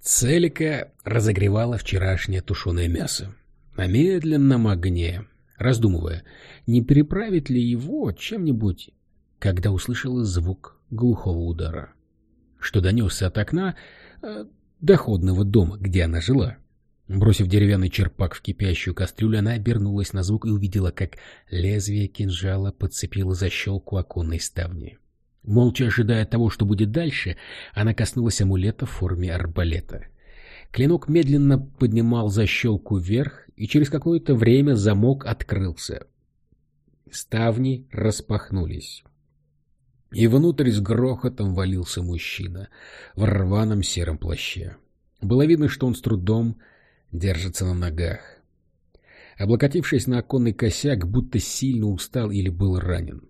Целика разогревала вчерашнее тушеное мясо на медленном огне, раздумывая, не переправить ли его чем-нибудь, когда услышала звук глухого удара, что донесся от окна э, доходного дома, где она жила. Бросив деревянный черпак в кипящую кастрюлю, она обернулась на звук и увидела, как лезвие кинжала подцепило защелку оконной ставни. Молча ожидая того, что будет дальше, она коснулась амулета в форме арбалета. Клинок медленно поднимал защелку вверх, и через какое-то время замок открылся. Ставни распахнулись. И внутрь с грохотом валился мужчина в рваном сером плаще. Было видно, что он с трудом держится на ногах. Облокотившись на оконный косяк, будто сильно устал или был ранен.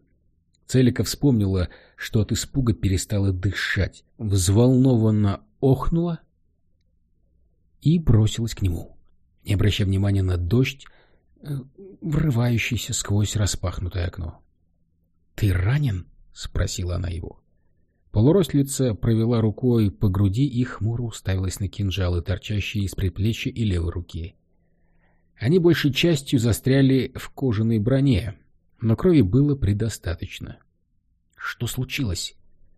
Целика вспомнила, что от испуга перестала дышать, взволнованно охнула и бросилась к нему, не обращая внимания на дождь, э, врывающийся сквозь распахнутое окно. — Ты ранен? — спросила она его. Полурослица провела рукой по груди и хмуро уставилась на кинжалы, торчащие из предплечья и левой руки. Они большей частью застряли в кожаной броне, но крови было предостаточно. — Что случилось?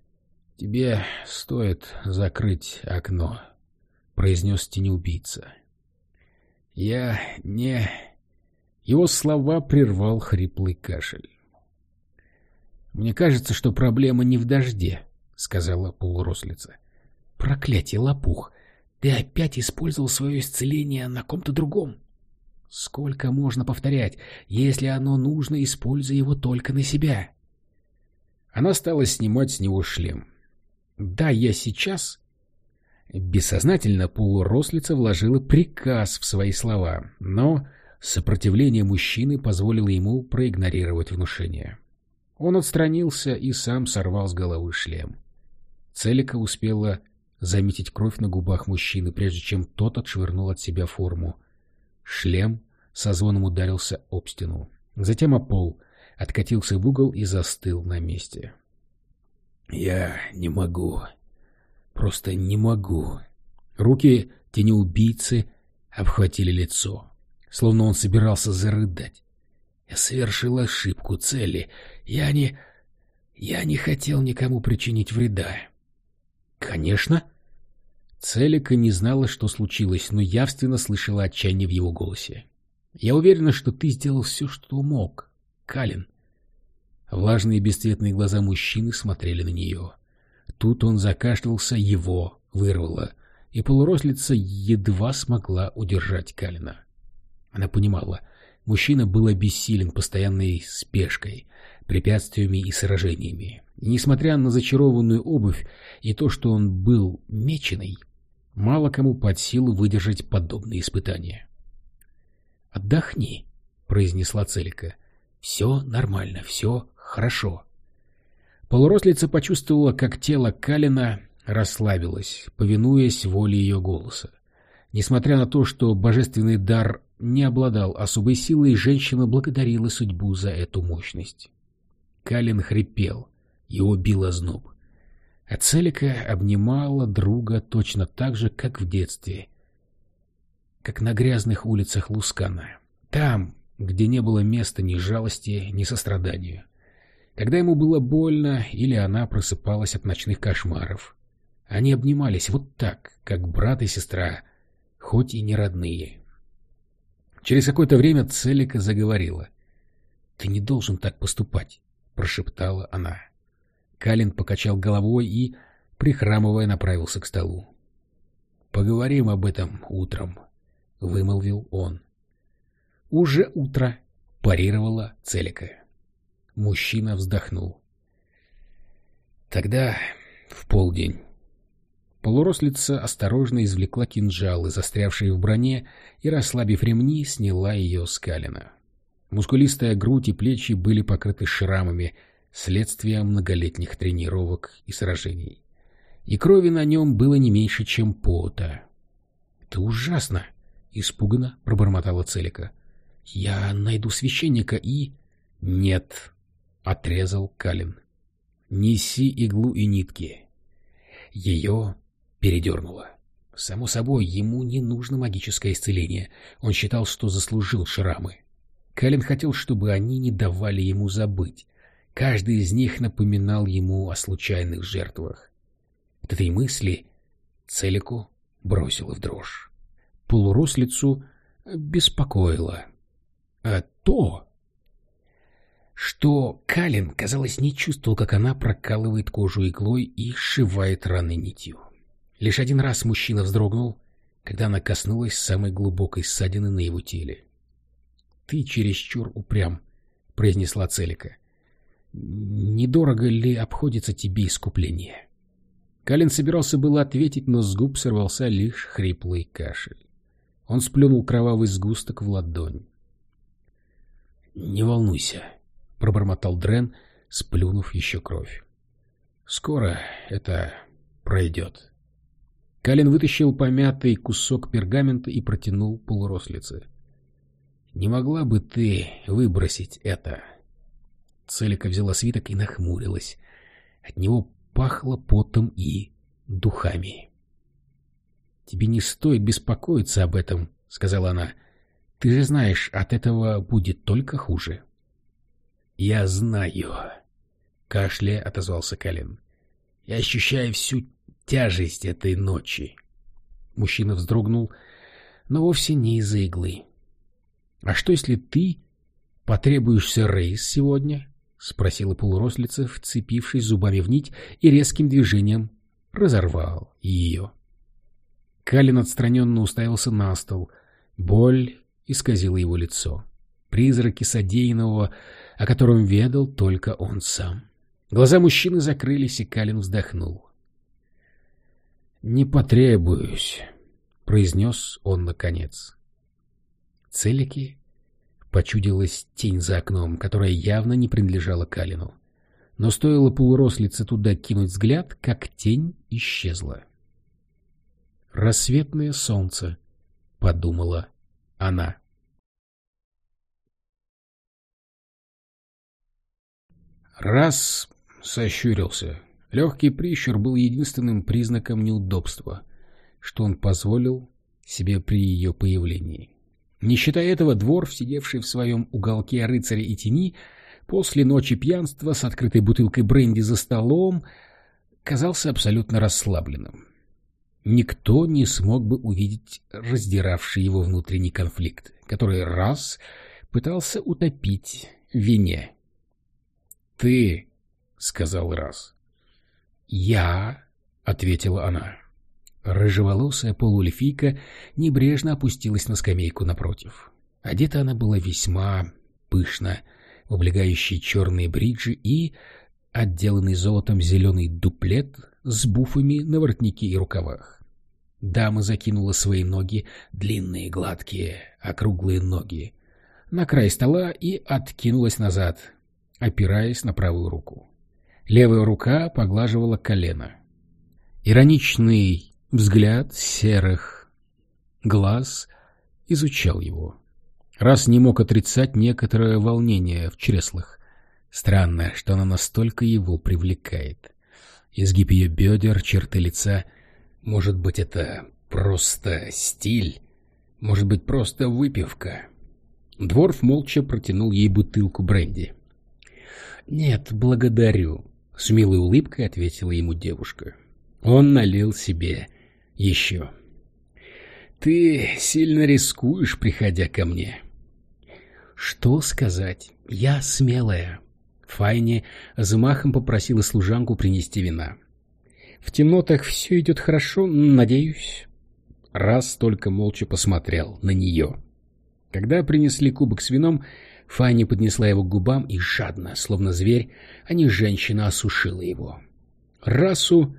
— Тебе стоит закрыть окно, — произнес тенеубийца. — Я не... Его слова прервал хриплый кашель. «Мне кажется, что проблема не в дожде», — сказала полурослица. — Проклятие, лопух! Ты опять использовал свое исцеление на ком-то другом. Сколько можно повторять? Если оно нужно, используй его только на себя. Она стала снимать с него шлем. Да, я сейчас... Бессознательно полурослица вложила приказ в свои слова, но сопротивление мужчины позволило ему проигнорировать внушение. Он отстранился и сам сорвал с головы шлем. Целика успела заметить кровь на губах мужчины, прежде чем тот отшвырнул от себя форму. Шлем со звоном ударился об стену. Затем о пол, откатился в угол и застыл на месте. «Я не могу. Просто не могу». Руки тенеубийцы обхватили лицо, словно он собирался зарыдать. «Я совершил ошибку цели. Я не... Я не хотел никому причинить вреда. «Конечно». Целика не знала, что случилось, но явственно слышала отчаяние в его голосе. «Я уверена, что ты сделал все, что мог, Калин». Влажные бесцветные глаза мужчины смотрели на нее. Тут он закашлялся, его вырвало, и полурослица едва смогла удержать Калина. Она понимала, мужчина был обессилен постоянной спешкой, препятствиями и сражениями. И несмотря на зачарованную обувь и то, что он был меченый, мало кому под силу выдержать подобные испытания. «Отдохни», — произнесла Целика. «Все нормально, все хорошо». Полурослица почувствовала, как тело Калина расслабилось, повинуясь воле ее голоса. Несмотря на то, что божественный дар не обладал особой силой, женщина благодарила судьбу за эту мощность. Калин хрипел, его бил озноб. А Целика обнимала друга точно так же, как в детстве, как на грязных улицах Лускана. Там, где не было места ни жалости, ни состраданию. Когда ему было больно или она просыпалась от ночных кошмаров. Они обнимались вот так, как брат и сестра, хоть и не родные. Через какое-то время Целика заговорила. «Ты не должен так поступать», — прошептала она. Калин покачал головой и, прихрамывая, направился к столу. «Поговорим об этом утром», — вымолвил он. «Уже утро», — парировала Целика. Мужчина вздохнул. «Тогда в полдень». Полурослица осторожно извлекла кинжалы, застрявшие в броне, и, расслабив ремни, сняла ее с Калина. Мускулистая грудь и плечи были покрыты шрамами, следствие многолетних тренировок и сражений. И крови на нем было не меньше, чем пота. — Это ужасно! — испуганно пробормотала Целика. — Я найду священника и... — Нет, — отрезал Калин. — Неси иглу и нитки. Ее передернуло. Само собой, ему не нужно магическое исцеление. Он считал, что заслужил шрамы. Кэлен хотел, чтобы они не давали ему забыть. Каждый из них напоминал ему о случайных жертвах. От этой мысли Целику бросила в дрожь. Полурослицу беспокоило. А то, что Калин, казалось, не чувствовал, как она прокалывает кожу иглой и сшивает раны нитью. Лишь один раз мужчина вздрогнул, когда она коснулась самой глубокой ссадины на его теле. — Ты чересчур упрям, — произнесла Целика. — Недорого ли обходится тебе искупление? Калин собирался было ответить, но с губ сорвался лишь хриплый кашель. Он сплюнул кровавый сгусток в ладонь. — Не волнуйся, — пробормотал Дрен, сплюнув еще кровь. — Скоро это пройдет. Калин вытащил помятый кусок пергамента и протянул полурослице. — Не могла бы ты выбросить это? Целика взяла свиток и нахмурилась. От него пахло потом и духами. — Тебе не стоит беспокоиться об этом, — сказала она. — Ты же знаешь, от этого будет только хуже. — Я знаю, — кашля отозвался Калин. — Я ощущаю всю тяжесть этой ночи. Мужчина вздрогнул, но вовсе не из-за иглы. — А что, если ты потребуешься рейс сегодня? — спросила полурослица, вцепившись зубами в нить и резким движением разорвал ее. Калин отстраненно уставился на стол. Боль исказила его лицо. Призраки содеянного, о котором ведал только он сам. Глаза мужчины закрылись, и Калин вздохнул. «Не потребуюсь», — произнес он наконец. Целики почудилась тень за окном, которая явно не принадлежала Калину. Но стоило полурослице туда кинуть взгляд, как тень исчезла. «Рассветное солнце», — подумала она. Раз сощурился. Легкий прищур был единственным признаком неудобства, что он позволил себе при ее появлении. Не считая этого, двор, сидевший в своем уголке рыцаря и тени, после ночи пьянства с открытой бутылкой бренди за столом, казался абсолютно расслабленным. Никто не смог бы увидеть раздиравший его внутренний конфликт, который раз пытался утопить в вине. «Ты», — сказал раз. «Я», — ответила она. Рыжеволосая полуэльфийка небрежно опустилась на скамейку напротив. Одета она была весьма пышно, в облегающие черные бриджи и отделанный золотом зеленый дуплет с буфами на воротнике и рукавах. Дама закинула свои ноги, длинные, гладкие, округлые ноги, на край стола и откинулась назад, опираясь на правую руку. Левая рука поглаживала колено. Ироничный взгляд серых глаз изучал его. Раз не мог отрицать некоторое волнение в чреслах. Странно, что она настолько его привлекает. Изгиб ее бедер, черты лица. Может быть, это просто стиль? Может быть, просто выпивка? Дворф молча протянул ей бутылку бренди. «Нет, благодарю», — с милой улыбкой ответила ему девушка. Он налил себе еще. «Ты сильно рискуешь, приходя ко мне». «Что сказать? Я смелая». Файни замахом попросила служанку принести вина. «В темнотах все идет хорошо, надеюсь». Раз только молча посмотрел на нее. Когда принесли кубок с вином, Фанни поднесла его к губам и жадно, словно зверь, а не женщина, осушила его. Расу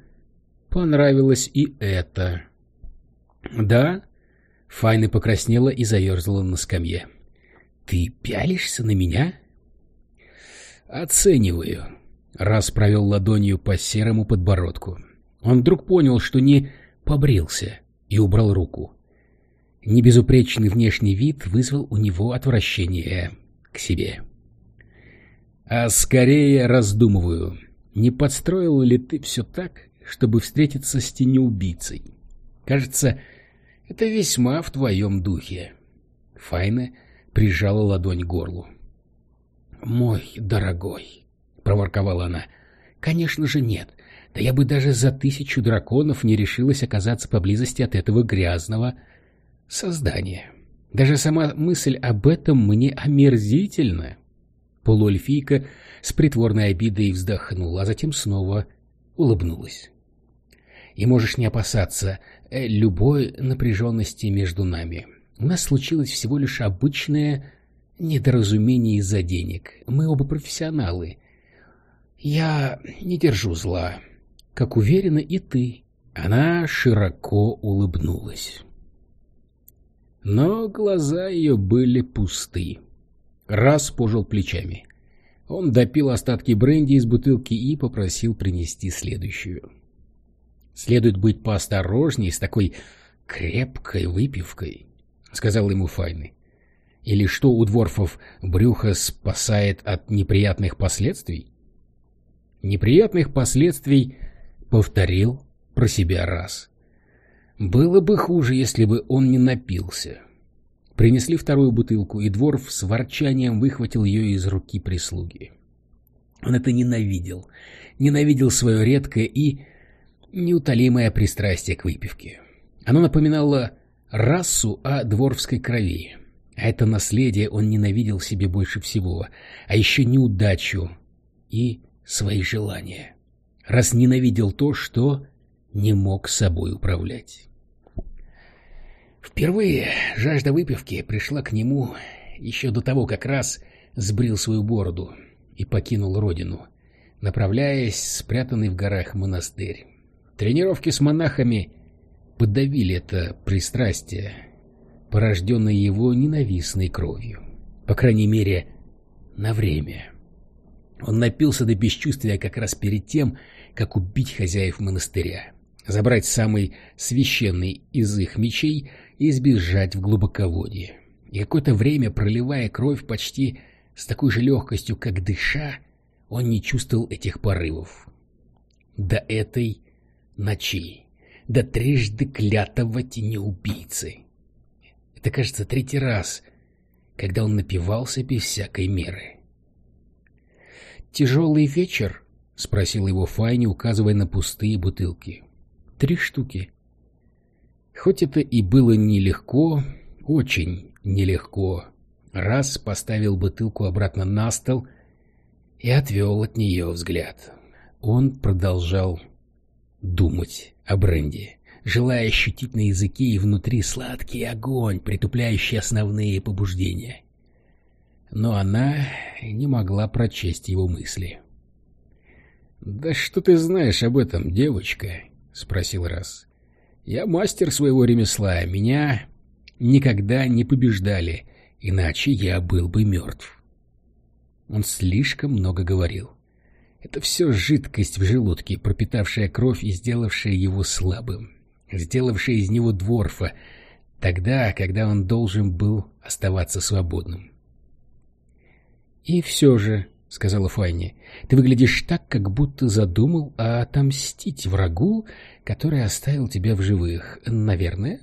понравилось и это. «Да?» — Файна покраснела и заерзала на скамье. «Ты пялишься на меня?» «Оцениваю», — раз провел ладонью по серому подбородку. Он вдруг понял, что не побрился, и убрал руку. Небезупречный внешний вид вызвал у него отвращение к себе. «А скорее раздумываю, не подстроил ли ты все так, чтобы встретиться с тенеубийцей?» Кажется, это весьма в твоем духе. Файна прижала ладонь к горлу. «Мой дорогой», — проворковала она, — «конечно же нет. Да я бы даже за тысячу драконов не решилась оказаться поблизости от этого грязного создания. Даже сама мысль об этом мне омерзительна». Полуэльфийка с притворной обидой вздохнула, а затем снова улыбнулась. «И можешь не опасаться э, любой напряженности между нами. У нас случилось всего лишь обычное недоразумение из-за денег. Мы оба профессионалы. Я не держу зла, как уверена и ты». Она широко улыбнулась. Но глаза ее были пусты. Раз пожал плечами. Он допил остатки бренди из бутылки и попросил принести следующую. «Следует быть поосторожней с такой крепкой выпивкой», — сказал ему Файны. «Или что у дворфов брюхо спасает от неприятных последствий?» «Неприятных последствий», — повторил про себя раз. «Было бы хуже, если бы он не напился». Принесли вторую бутылку, и Дворф с ворчанием выхватил ее из руки прислуги. Он это ненавидел. Ненавидел свое редкое и неутолимое пристрастие к выпивке. Оно напоминало расу о дворфской крови. А это наследие он ненавидел себе больше всего, а еще неудачу и свои желания. Раз ненавидел то, что не мог собой управлять. Впервые жажда выпивки пришла к нему еще до того, как раз сбрил свою бороду и покинул родину, направляясь в спрятанный в горах монастырь. Тренировки с монахами подавили это пристрастие, порожденное его ненавистной кровью. По крайней мере, на время. Он напился до бесчувствия как раз перед тем, как убить хозяев монастыря, забрать самый священный из их мечей и сбежать в глубоководье. И какое-то время, проливая кровь почти с такой же легкостью, как дыша, он не чувствовал этих порывов. До этой ночи, до трижды клятого тенеубийцы. Это, кажется, третий раз, когда он напивался без всякой меры. «Тяжелый вечер?» — спросил его Файни, указывая на пустые бутылки. «Три штуки». Хоть это и было нелегко, очень нелегко, раз поставил бутылку обратно на стол и отвел от нее взгляд. Он продолжал думать о бренде, желая ощутить на языке и внутри сладкий огонь, притупляющий основные побуждения. Но она не могла прочесть его мысли. «Да что ты знаешь об этом, девочка?» — спросил раз. Я мастер своего ремесла, меня никогда не побеждали, иначе я был бы мертв. Он слишком много говорил. Это все жидкость в желудке, пропитавшая кровь и сделавшая его слабым, сделавшая из него дворфа, тогда, когда он должен был оставаться свободным. И все же, — сказала Фанни. — Ты выглядишь так, как будто задумал отомстить врагу, который оставил тебя в живых, наверное?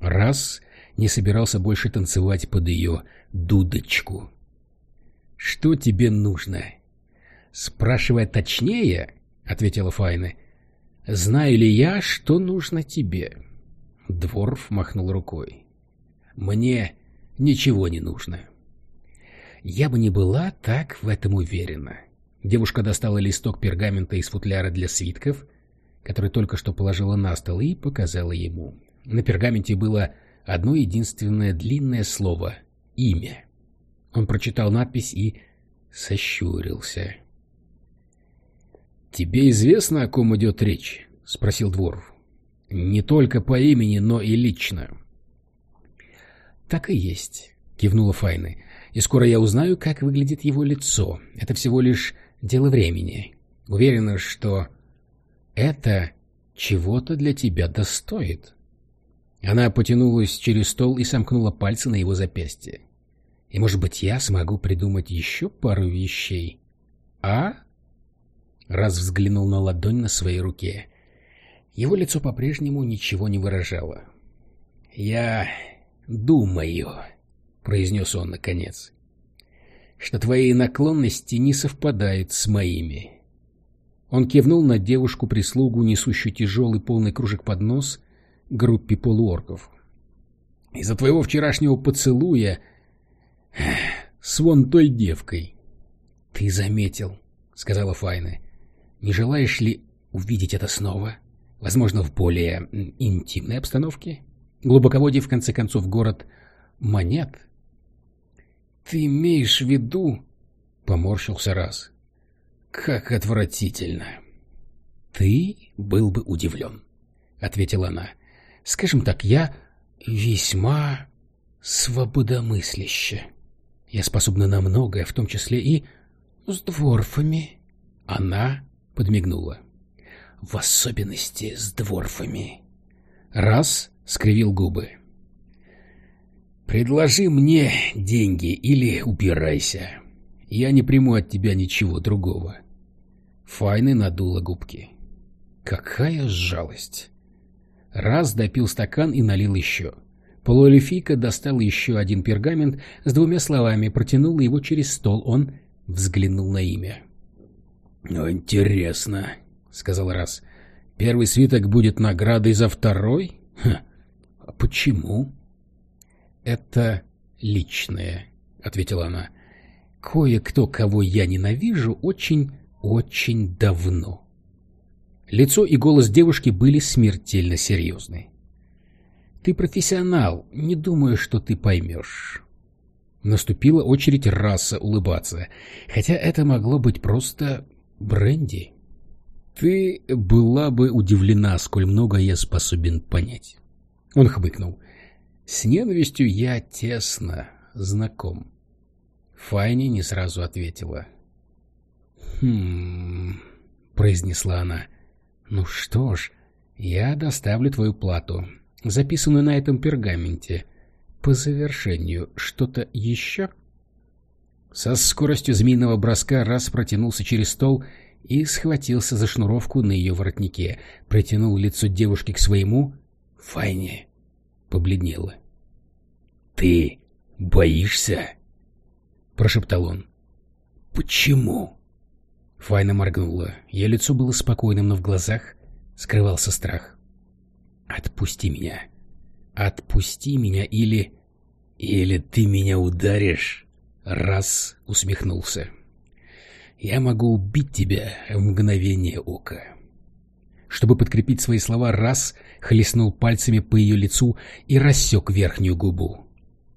Раз не собирался больше танцевать под ее дудочку. — Что тебе нужно? — Спрашивая точнее, — ответила Файна, — знаю ли я, что нужно тебе? Дворф махнул рукой. — Мне ничего не нужно. — я бы не была так в этом уверена. Девушка достала листок пергамента из футляра для свитков, который только что положила на стол, и показала ему. На пергаменте было одно единственное длинное слово — имя. Он прочитал надпись и сощурился. «Тебе известно, о ком идет речь?» — спросил Дворф. «Не только по имени, но и лично». «Так и есть», — кивнула Файны и скоро я узнаю, как выглядит его лицо. Это всего лишь дело времени. Уверена, что это чего-то для тебя достоит. Она потянулась через стол и сомкнула пальцы на его запястье. И, может быть, я смогу придумать еще пару вещей. А? Раз взглянул на ладонь на своей руке. Его лицо по-прежнему ничего не выражало. «Я думаю», — произнес он наконец, — «что твои наклонности не совпадают с моими». Он кивнул на девушку-прислугу, несущую тяжелый полный кружек поднос группе полуорков. «Из-за твоего вчерашнего поцелуя с вон той девкой». «Ты заметил», — сказала Файна. «Не желаешь ли увидеть это снова? Возможно, в более интимной обстановке? Глубоководье, в конце концов, город монет». «Ты имеешь в виду...» — поморщился раз. «Как отвратительно!» «Ты был бы удивлен», — ответила она. «Скажем так, я весьма свободомысляще. Я способна на многое, в том числе и с дворфами». Она подмигнула. «В особенности с дворфами». Раз скривил губы. «Предложи мне деньги или убирайся. Я не приму от тебя ничего другого. Файны надула губки. Какая жалость! Раз допил стакан и налил еще. Полуэльфийка достал еще один пергамент с двумя словами, протянула его через стол. Он взглянул на имя. «Ну, интересно», — сказал Раз. «Первый свиток будет наградой за второй? А почему?» «Это личное», — ответила она. Кое-кто, кого я ненавижу, очень-очень давно. Лицо и голос девушки были смертельно серьезны. «Ты профессионал, не думаю, что ты поймешь». Наступила очередь раса улыбаться, хотя это могло быть просто бренди. «Ты была бы удивлена, сколь много я способен понять». Он хмыкнул. «С ненавистью я тесно знаком». Файни не сразу ответила. «Хм...» — произнесла она. «Ну что ж, я доставлю твою плату, записанную на этом пергаменте. По завершению что-то еще?» Со скоростью змеиного броска раз протянулся через стол и схватился за шнуровку на ее воротнике, протянул лицо девушки к своему. Файне побледнела. «Ты боишься?» прошептал он. «Почему?» Файна моргнула. Ее лицо было спокойным, но в глазах скрывался страх. «Отпусти меня. Отпусти меня, или... Или ты меня ударишь?» Раз усмехнулся. «Я могу убить тебя в мгновение ока». Чтобы подкрепить свои слова, раз хлестнул пальцами по ее лицу и рассек верхнюю губу.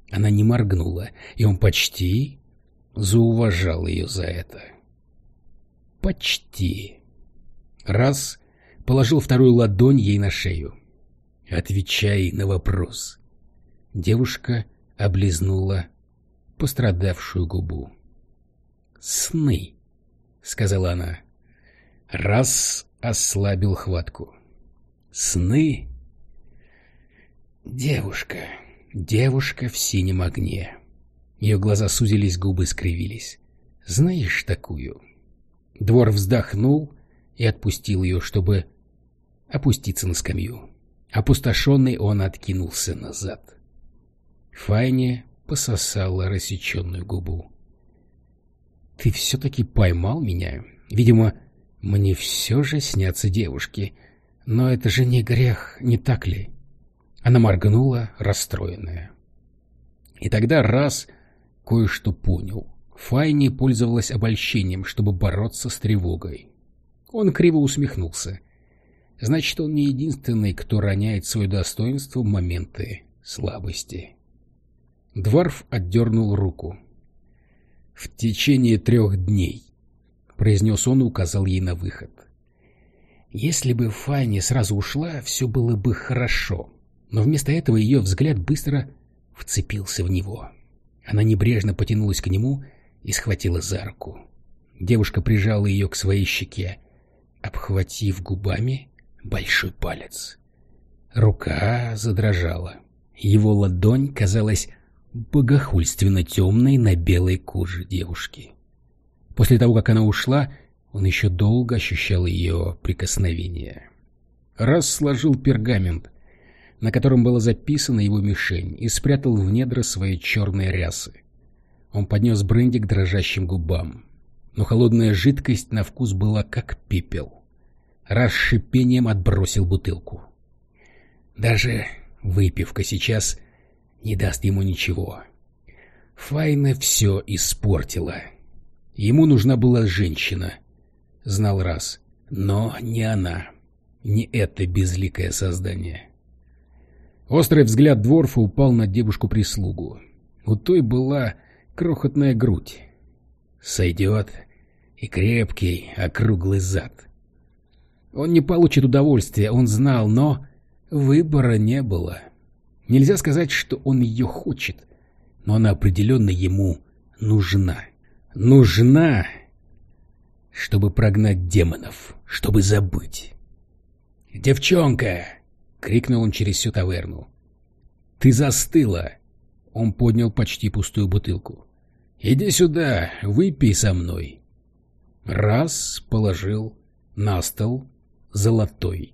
Она не моргнула, и он почти зауважал ее за это. Почти. Раз положил вторую ладонь ей на шею. «Отвечай на вопрос». Девушка облизнула пострадавшую губу. «Сны», — сказала она. Раз ослабил хватку. «Сны?» «Девушка, девушка в синем огне». Ее глаза сузились, губы скривились. «Знаешь такую?» Двор вздохнул и отпустил ее, чтобы опуститься на скамью. Опустошенный он откинулся назад. Файне пососала рассеченную губу. «Ты все-таки поймал меня? Видимо, мне все же снятся девушки. Но это же не грех, не так ли?» Она моргнула, расстроенная. И тогда раз кое-что понял. Файни пользовалась обольщением, чтобы бороться с тревогой. Он криво усмехнулся. Значит, он не единственный, кто роняет свое достоинство в моменты слабости. Дварф отдернул руку. «В течение трех дней», — произнес он и указал ей на выход. Если бы Файни сразу ушла, все было бы хорошо, но вместо этого ее взгляд быстро вцепился в него. Она небрежно потянулась к нему и схватила за руку. Девушка прижала ее к своей щеке, обхватив губами большой палец. Рука задрожала. Его ладонь казалась богохульственно темной на белой коже девушки. После того, как она ушла, он еще долго ощущал ее прикосновение. Раз сложил пергамент, на котором была записана его мишень, и спрятал в недра своей черной рясы. Он поднес бренди к дрожащим губам, но холодная жидкость на вкус была как пепел. Раз шипением отбросил бутылку. Даже выпивка сейчас не даст ему ничего. Файна все испортила. Ему нужна была женщина, знал раз, но не она. Не это безликое создание. Острый взгляд Дворфа упал на девушку-прислугу. У той была крохотная грудь. Сойдет и крепкий, округлый зад. Он не получит удовольствия, он знал, но выбора не было. Нельзя сказать, что он ее хочет, но она определенно ему нужна. Нужна, чтобы прогнать демонов, чтобы забыть. «Девчонка!» — крикнул он через всю таверну. «Ты застыла!» Он поднял почти пустую бутылку. «Иди сюда, выпей со мной!» Раз положил на стол золотой